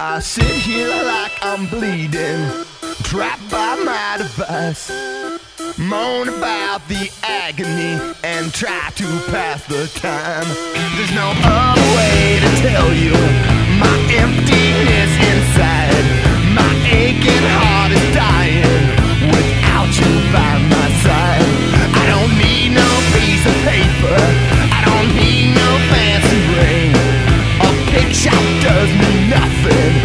I sit here like I'm bleeding, trapped by my device. Moan about the agony and try to pass the time. There's no other way to tell you my emptiness inside. My aching heart is dying without you by my side. I don't need no piece of paper. I don't need no fancy ring. A picture does me nothing nothing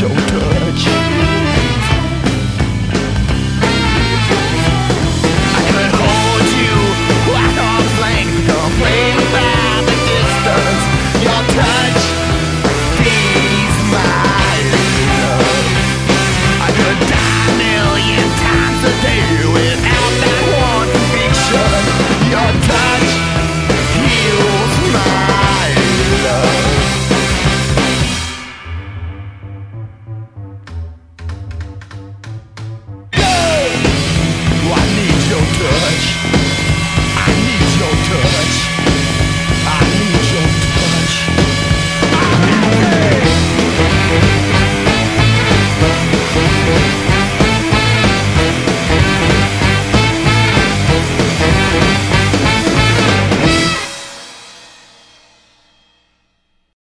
so touch.